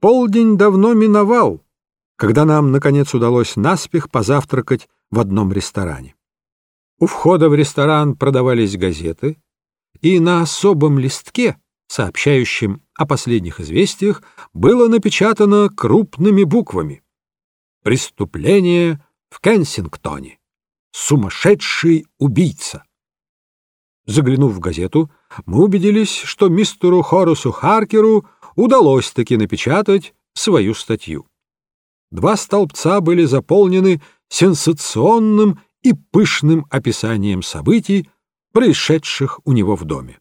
Полдень давно миновал, когда нам, наконец, удалось наспех позавтракать в одном ресторане. У входа в ресторан продавались газеты, и на особом листке, сообщающем о последних известиях, было напечатано крупными буквами «Преступление в Кенсингтоне. Сумасшедший убийца». Заглянув в газету, мы убедились, что мистеру Хорусу Харкеру удалось таки напечатать свою статью. Два столбца были заполнены сенсационным и пышным описанием событий, происшедших у него в доме.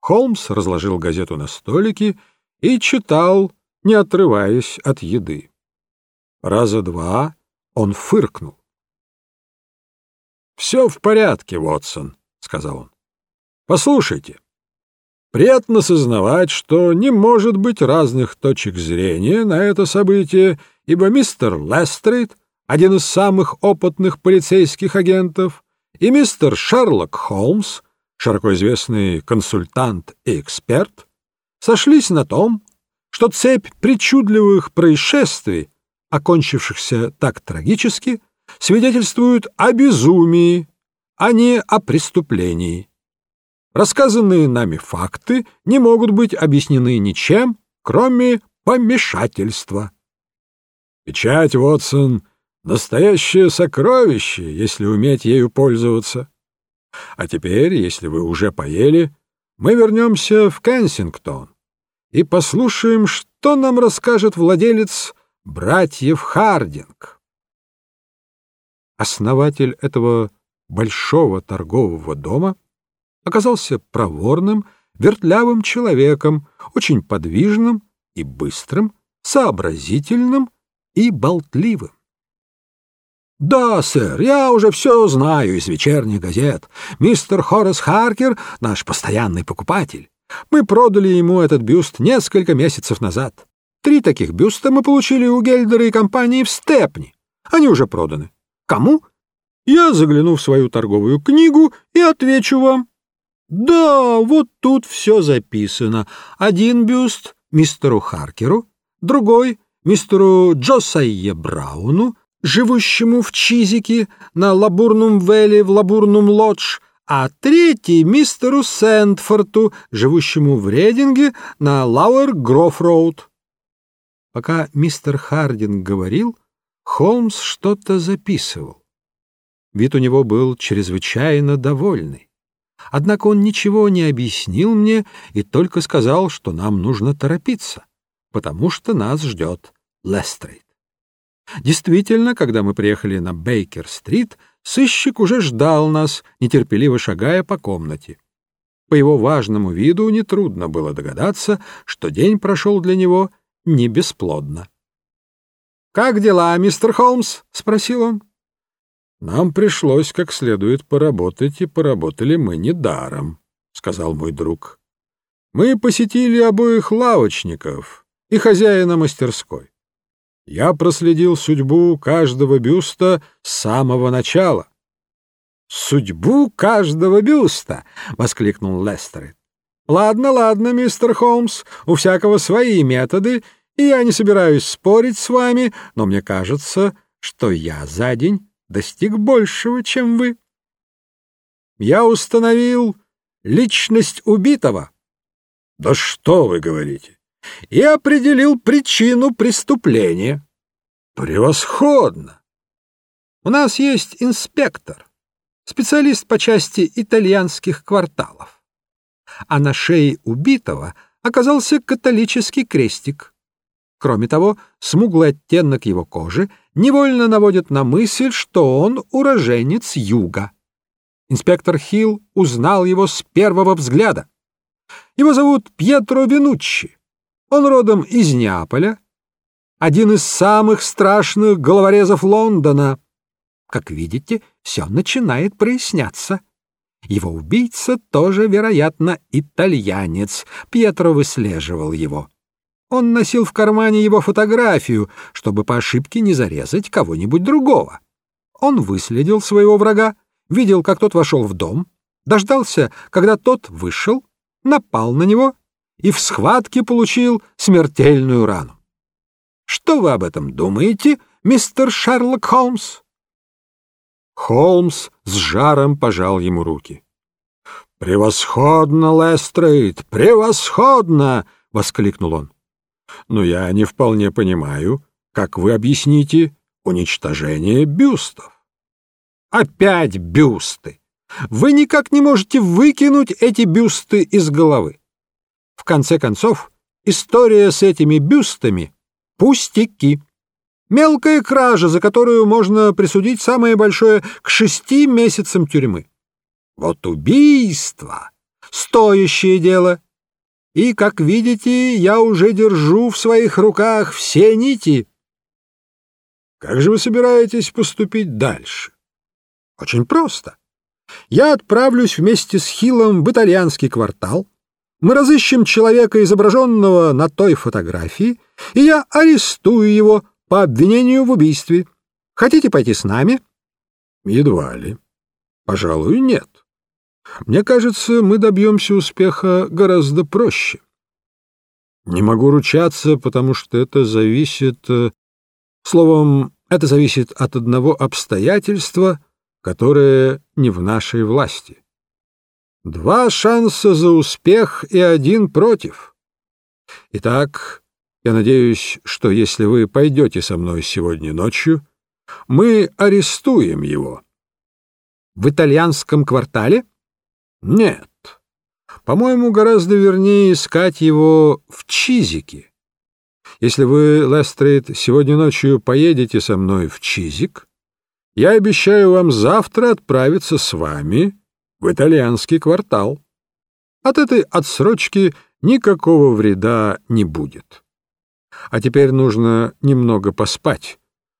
Холмс разложил газету на столике и читал, не отрываясь от еды. Раза два он фыркнул. «Все в порядке, Вотсон», — сказал он. «Послушайте, Приятно сознавать, что не может быть разных точек зрения на это событие, ибо мистер Лестрейд, один из самых опытных полицейских агентов, и мистер Шерлок Холмс, широко известный консультант и эксперт, сошлись на том, что цепь причудливых происшествий, окончившихся так трагически, свидетельствует о безумии, а не о преступлении. Рассказанные нами факты не могут быть объяснены ничем, кроме помешательства. Печать, Вотсон, — настоящее сокровище, если уметь ею пользоваться. А теперь, если вы уже поели, мы вернемся в Кенсингтон и послушаем, что нам расскажет владелец братьев Хардинг. Основатель этого большого торгового дома — оказался проворным, вертлявым человеком, очень подвижным и быстрым, сообразительным и болтливым. «Да, сэр, я уже все знаю из вечерних газет. Мистер Хорас Харкер — наш постоянный покупатель. Мы продали ему этот бюст несколько месяцев назад. Три таких бюста мы получили у Гельдера и компании в Степни. Они уже проданы. Кому? Я загляну в свою торговую книгу и отвечу вам. Да, вот тут все записано. Один бюст мистеру Харкеру, другой мистеру Джосайе Брауну, живущему в Чизике на Лабурнум Вэлли в Лабурнум Лодж, а третий мистеру Сэндфорту, живущему в Рединге на Лоуэр-Гров-Роуд. Пока мистер Хардинг говорил, Холмс что-то записывал. Вид у него был чрезвычайно довольный. Однако он ничего не объяснил мне и только сказал, что нам нужно торопиться, потому что нас ждет Лестрейд. Действительно, когда мы приехали на Бейкер-стрит, сыщик уже ждал нас, нетерпеливо шагая по комнате. По его важному виду нетрудно было догадаться, что день прошел для него не бесплодно. — Как дела, мистер Холмс? — спросил он. Нам пришлось как следует поработать, и поработали мы недаром, — сказал мой друг. Мы посетили обоих лавочников и хозяина мастерской. Я проследил судьбу каждого бюста с самого начала. «Судьбу каждого бюста!» — воскликнул Лестерет. «Ладно, ладно, мистер Холмс, у всякого свои методы, и я не собираюсь спорить с вами, но мне кажется, что я за день достиг большего, чем вы. Я установил личность убитого. Да что вы говорите? И определил причину преступления. Превосходно! У нас есть инспектор, специалист по части итальянских кварталов. А на шее убитого оказался католический крестик. Кроме того, смуглый оттенок его кожи невольно наводит на мысль, что он уроженец юга. Инспектор Хилл узнал его с первого взгляда. Его зовут Пьетро Винуччи. Он родом из Неаполя, один из самых страшных головорезов Лондона. Как видите, все начинает проясняться. Его убийца тоже, вероятно, итальянец. Пьетро выслеживал его. Он носил в кармане его фотографию, чтобы по ошибке не зарезать кого-нибудь другого. Он выследил своего врага, видел, как тот вошел в дом, дождался, когда тот вышел, напал на него и в схватке получил смертельную рану. Что вы об этом думаете, мистер Шерлок Холмс? Холмс с жаром пожал ему руки. «Превосходно, Лестрейд, превосходно!» — воскликнул он. «Но я не вполне понимаю, как вы объясните уничтожение бюстов?» «Опять бюсты! Вы никак не можете выкинуть эти бюсты из головы. В конце концов, история с этими бюстами — пустяки. Мелкая кража, за которую можно присудить самое большое к шести месяцам тюрьмы. Вот убийство — стоящее дело. И, как видите, я уже держу в своих руках все нити. Как же вы собираетесь поступить дальше? Очень просто. Я отправлюсь вместе с Хиллом в итальянский квартал, мы разыщем человека, изображенного на той фотографии, и я арестую его по обвинению в убийстве. Хотите пойти с нами? Едва ли. Пожалуй, нет. Мне кажется, мы добьемся успеха гораздо проще. Не могу ручаться, потому что это зависит... Э, словом, это зависит от одного обстоятельства, которое не в нашей власти. Два шанса за успех и один против. Итак, я надеюсь, что если вы пойдете со мной сегодня ночью, мы арестуем его. В итальянском квартале? Нет. По-моему, гораздо вернее искать его в Чизике. Если вы, Лестрейд, сегодня ночью поедете со мной в Чизик, я обещаю вам завтра отправиться с вами в итальянский квартал. От этой отсрочки никакого вреда не будет. А теперь нужно немного поспать,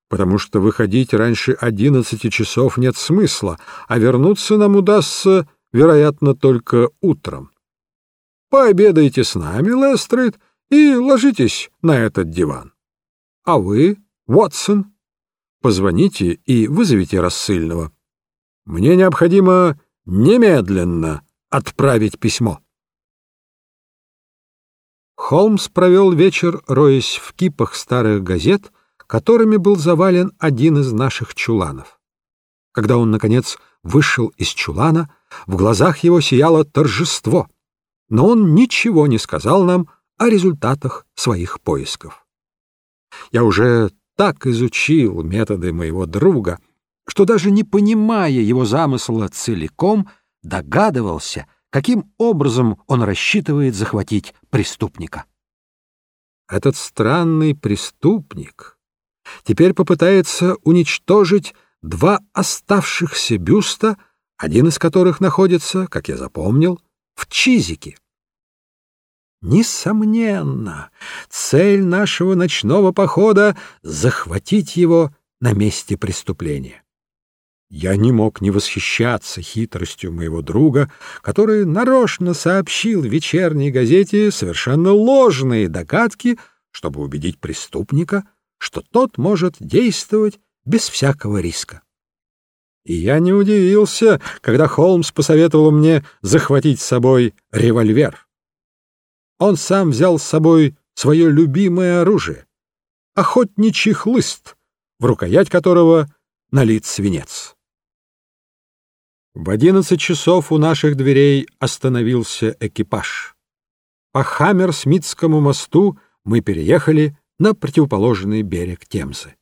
потому что выходить раньше одиннадцати часов нет смысла, а вернуться нам удастся, вероятно, только утром. Пообедайте с нами, Лестрейд, и ложитесь на этот диван. А вы, Уотсон, позвоните и вызовите рассыльного. Мне необходимо немедленно отправить письмо. Холмс провел вечер, роясь в кипах старых газет, которыми был завален один из наших чуланов. Когда он, наконец, вышел из чулана, в глазах его сияло торжество, но он ничего не сказал нам о результатах своих поисков. Я уже так изучил методы моего друга — что даже не понимая его замысла целиком, догадывался, каким образом он рассчитывает захватить преступника. Этот странный преступник теперь попытается уничтожить два оставшихся бюста, один из которых находится, как я запомнил, в Чизике. Несомненно, цель нашего ночного похода — захватить его на месте преступления. Я не мог не восхищаться хитростью моего друга, который нарочно сообщил вечерней газете совершенно ложные догадки, чтобы убедить преступника, что тот может действовать без всякого риска. И я не удивился, когда Холмс посоветовал мне захватить с собой револьвер. Он сам взял с собой свое любимое оружие — охотничий хлыст, в рукоять которого налит свинец. В одиннадцать часов у наших дверей остановился экипаж. По Хаммерсмитскому мосту мы переехали на противоположный берег Темзы.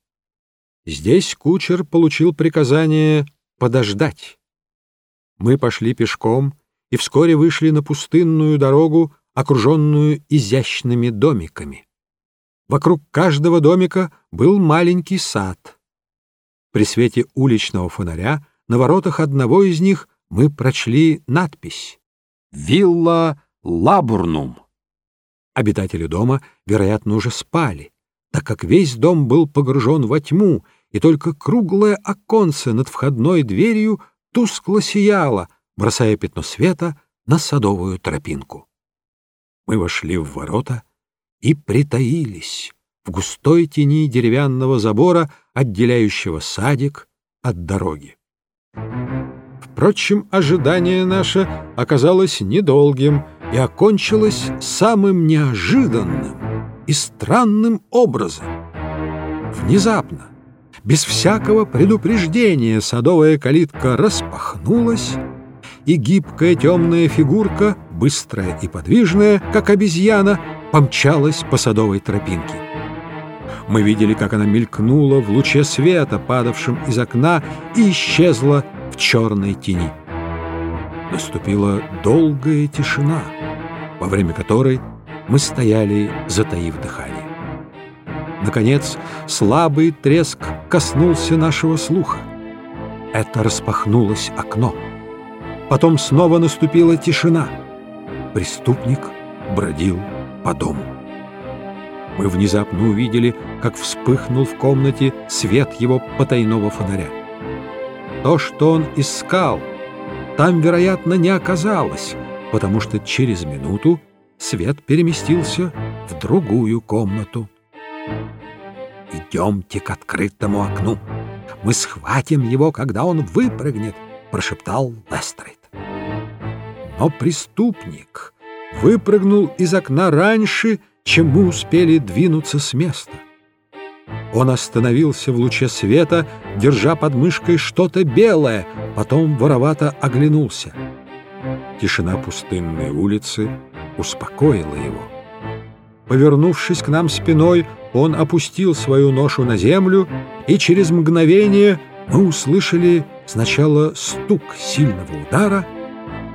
Здесь кучер получил приказание подождать. Мы пошли пешком и вскоре вышли на пустынную дорогу, окруженную изящными домиками. Вокруг каждого домика был маленький сад. При свете уличного фонаря на воротах одного из них мы прочли надпись «Вилла Лабурнум». Обитатели дома, вероятно, уже спали, так как весь дом был погружен во тьму, и только круглое оконце над входной дверью тускло сияло, бросая пятно света на садовую тропинку. Мы вошли в ворота и притаились в густой тени деревянного забора, отделяющего садик от дороги. Впрочем, ожидание наше оказалось недолгим, и окончилась самым неожиданным и странным образом. Внезапно, без всякого предупреждения, садовая калитка распахнулась, и гибкая темная фигурка, быстрая и подвижная, как обезьяна, помчалась по садовой тропинке. Мы видели, как она мелькнула в луче света, падавшем из окна, и исчезла в черной тени. Наступила долгая тишина, во время которой мы стояли, затаив дыхание. Наконец, слабый треск коснулся нашего слуха. Это распахнулось окно. Потом снова наступила тишина. Преступник бродил по дому. Мы внезапно увидели, как вспыхнул в комнате свет его потайного фонаря. То, что он искал, там, вероятно, не оказалось, потому что через минуту свет переместился в другую комнату. «Идемте к открытому окну. Мы схватим его, когда он выпрыгнет», — прошептал Лестрейд. Но преступник выпрыгнул из окна раньше, чем мы успели двинуться с места. Он остановился в луче света, держа под мышкой что-то белое, потом воровато оглянулся. Тишина пустынной улицы успокоила его. Повернувшись к нам спиной, он опустил свою ношу на землю, и через мгновение мы услышали сначала стук сильного удара,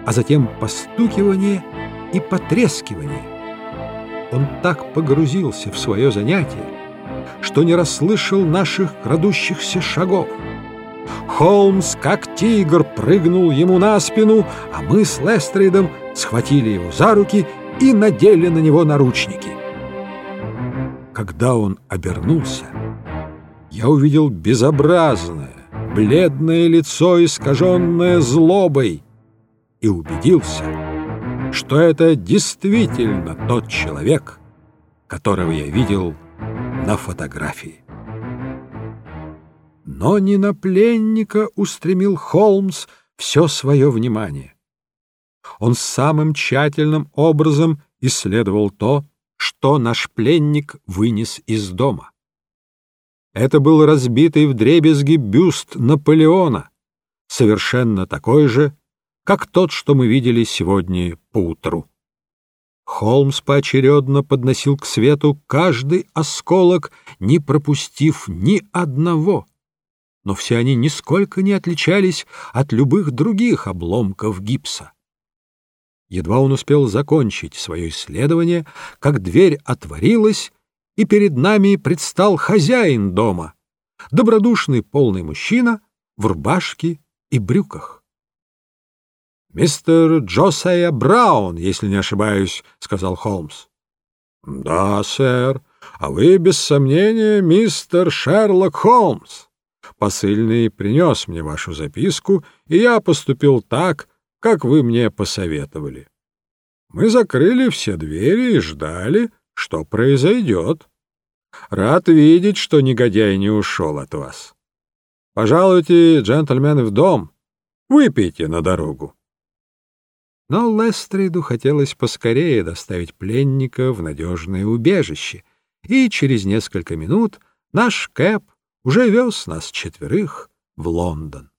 а затем постукивание и потрескивание. Он так погрузился в свое занятие, что не расслышал наших крадущихся шагов. Холмс, как тигр, прыгнул ему на спину, а мы с Лестрейдом схватили его за руки и надели на него наручники. Когда он обернулся, я увидел безобразное, бледное лицо, искаженное злобой, и убедился, что это действительно тот человек, которого я видел на фотографии. Но не на пленника устремил Холмс все свое внимание. Он самым тщательным образом исследовал то, что наш пленник вынес из дома. Это был разбитый вдребезги бюст Наполеона, совершенно такой же, как тот, что мы видели сегодня поутру. Холмс поочередно подносил к свету каждый осколок, не пропустив ни одного. Но все они нисколько не отличались от любых других обломков гипса. Едва он успел закончить свое исследование, как дверь отворилась, и перед нами предстал хозяин дома, добродушный полный мужчина в рубашке и брюках. «Мистер Джосея Браун, если не ошибаюсь», — сказал Холмс. «Да, сэр. А вы, без сомнения, мистер Шерлок Холмс. Посыльный принес мне вашу записку, и я поступил так, как вы мне посоветовали. Мы закрыли все двери и ждали, что произойдет. Рад видеть, что негодяй не ушел от вас. Пожалуйте, джентльмены, в дом. Выпейте на дорогу. Но Лестриду хотелось поскорее доставить пленника в надежное убежище, и через несколько минут наш Кэп уже вез нас четверых в Лондон.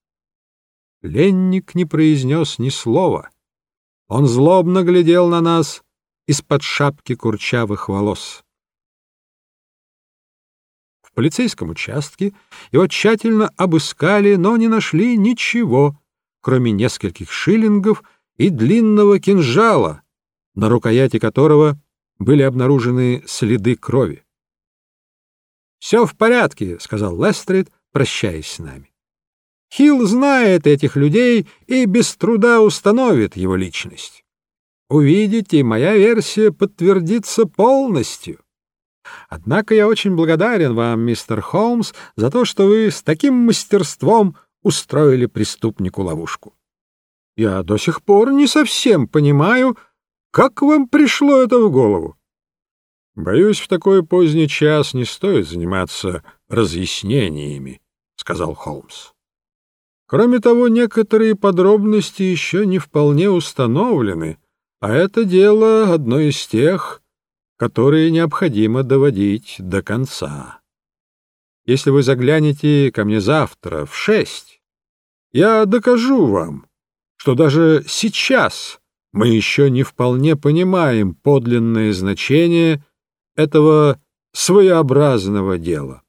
Пленник не произнес ни слова. Он злобно глядел на нас из-под шапки курчавых волос. В полицейском участке его тщательно обыскали, но не нашли ничего, кроме нескольких шиллингов — и длинного кинжала, на рукояти которого были обнаружены следы крови. «Все в порядке», — сказал Лестрид, прощаясь с нами. «Хилл знает этих людей и без труда установит его личность. Увидите, моя версия подтвердится полностью. Однако я очень благодарен вам, мистер Холмс, за то, что вы с таким мастерством устроили преступнику ловушку. Я до сих пор не совсем понимаю, как вам пришло это в голову. Боюсь, в такой поздний час не стоит заниматься разъяснениями, сказал Холмс. Кроме того, некоторые подробности еще не вполне установлены, А это дело одно из тех, которые необходимо доводить до конца. Если вы заглянете ко мне завтра в шесть, я докажу вам, что даже сейчас мы еще не вполне понимаем подлинное значение этого своеобразного дела.